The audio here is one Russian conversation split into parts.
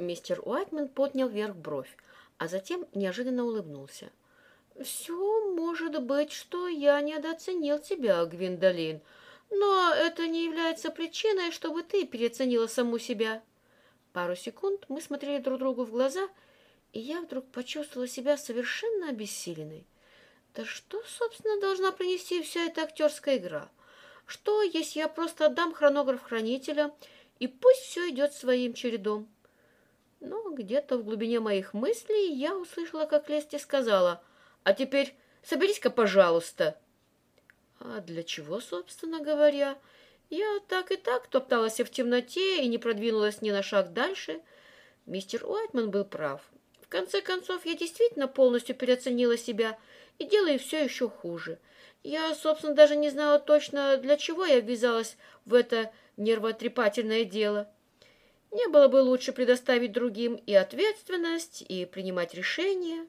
Мистер Уайтман поднял вверх бровь, а затем неожиданно улыбнулся. «Все может быть, что я недооценил тебя, Гвиндолин, но это не является причиной, чтобы ты переоценила саму себя». Пару секунд мы смотрели друг другу в глаза, и я вдруг почувствовала себя совершенно обессиленной. Да что, собственно, должна принести вся эта актерская игра? Что, если я просто отдам хронограф хранителя, и пусть все идет своим чередом? Но где-то в глубине моих мыслей я услышала, как Лести сказала, «А теперь соберись-ка, пожалуйста». А для чего, собственно говоря? Я так и так топталась в темноте и не продвинулась ни на шаг дальше. Мистер Уайтман был прав. В конце концов, я действительно полностью переоценила себя и делаю все еще хуже. Я, собственно, даже не знала точно, для чего я ввязалась в это нервотрепательное дело. Не было бы лучше предоставить другим и ответственность, и принимать решения.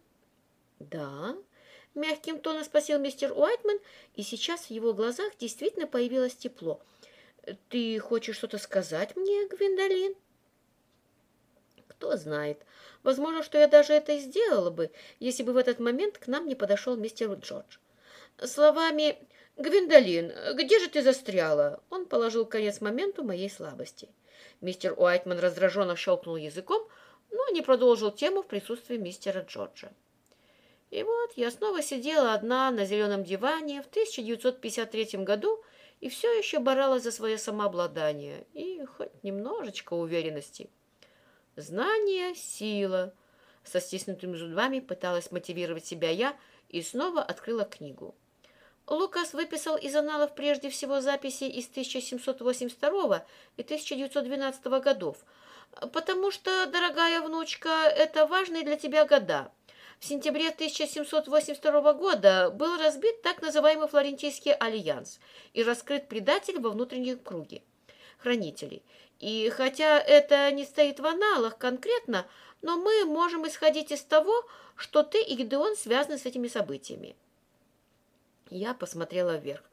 Да, мягким тоном спросил мистер Уайтман, и сейчас в его глазах действительно появилось тепло. Ты хочешь что-то сказать мне, Гвиндолин? Кто знает. Возможно, что я даже это и сделала бы, если бы в этот момент к нам не подошел мистер Джордж. Словами «Гвиндолин, где же ты застряла?» Он положил конец моменту моей слабости. Мистер Уайтман раздраженно щелкнул языком, но не продолжил тему в присутствии мистера Джорджа. И вот я снова сидела одна на зеленом диване в 1953 году и все еще боролась за свое самообладание и хоть немножечко уверенности. Знание – сила. Со стиснутыми зубами пыталась мотивировать себя я и снова открыла книгу. Лукас выписал из аналов прежде всего записи из 1782 и 1912 годов, потому что, дорогая внучка, это важные для тебя года. В сентябре 1782 года был разбит так называемый Флорентийский альянс и раскрыт предатель во внутреннем круге хранителей. И хотя это не стоит в аналах конкретно, но мы можем исходить из того, что ты и Гидеон связаны с этими событиями. Я посмотрела вверх.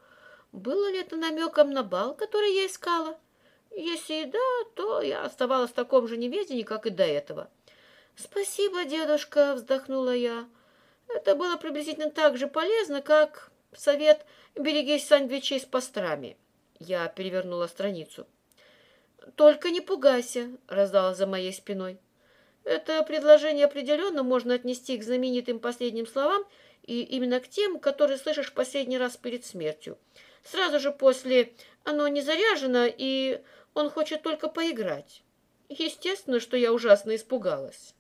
Было ли это намеком на бал, который я искала? Если и да, то я оставалась в таком же неведении, как и до этого. «Спасибо, дедушка», — вздохнула я. Это было приблизительно так же полезно, как совет «берегись сандвичей с пастрами». Я перевернула страницу. «Только не пугайся», — раздалось за моей спиной. Это предложение определенно можно отнести к знаменитым последним словам и именно к тем, которые слышишь последний раз перед смертью. Сразу же после «оно не заряжено» и «он хочет только поиграть». Естественно, что я ужасно испугалась.